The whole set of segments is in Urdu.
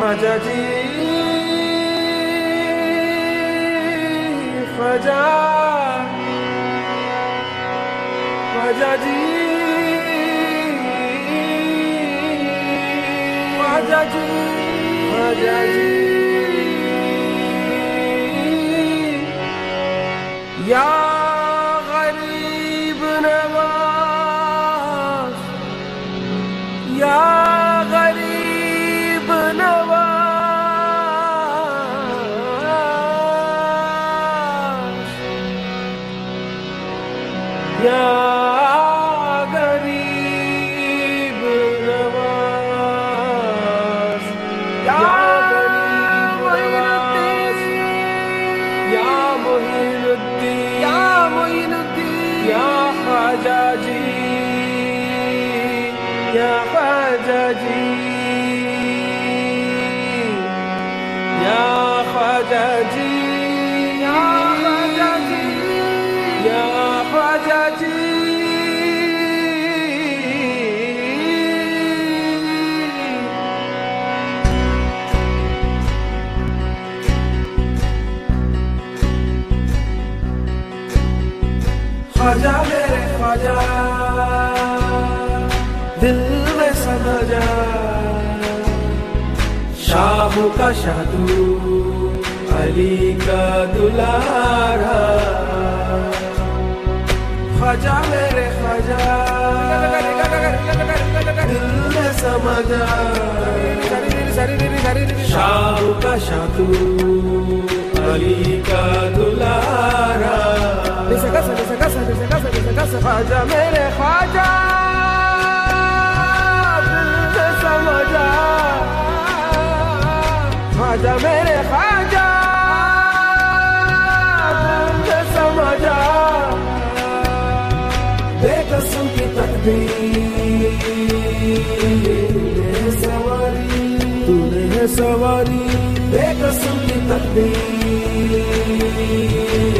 حجتي فجاء وجدي وجدي وجدي يا غريب نواه يا غريب نواز يا غريب نواز يا معين الدين. يا حجاجي. يا حجاجي. يا حجاجي. خواجہ میرے خواجہ۔ دل میں سمجھا۔ شاہ کا شادو، علی کا دلارا۔ خواجہ میرے خواجہ۔ دل میں سمجھا۔ شاہ کا شادو، علی کا دلارا۔ خواجہ میرے خواجہ، دل سے سمجھا۔ خواجہ میرے خواجہ، دل سے سمجھا۔ بے قسم کی تقدیر سواری تو نے سواری۔ بے قسم کی تقدیر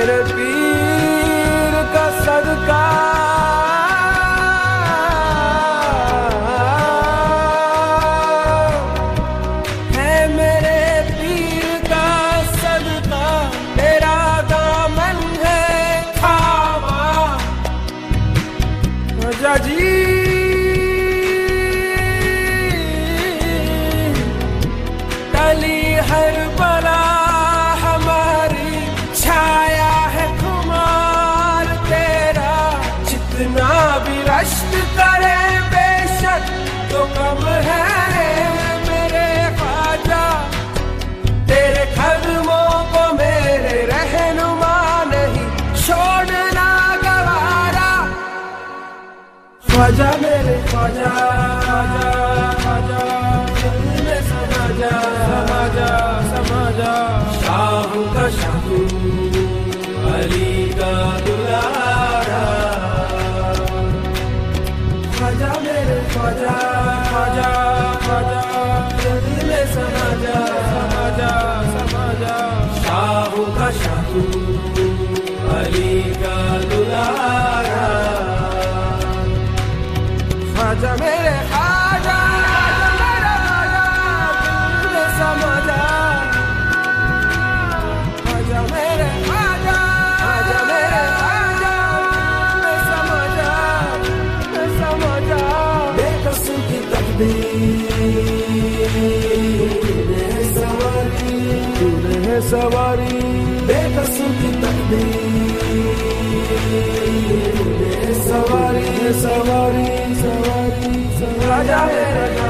میرے پیر کا صدقہ تو کم ہے میرے خواجہ۔ تیرے قدموں کو میرے رہنما نہیں چھوڑنا گوارا۔ خواجہ میرے خواجہ سماجا سماجا سماجا شاہ کا شاہ kọjá kọjá. تقدیر سواری تو ہے سواری بے قسم کی تقدیر سواری سواری سواری سواری راجا ہے راجا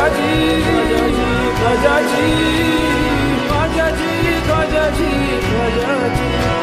Kajaji, Kajaji, Kajaji, Kajaji, Kajaji, Kajaji.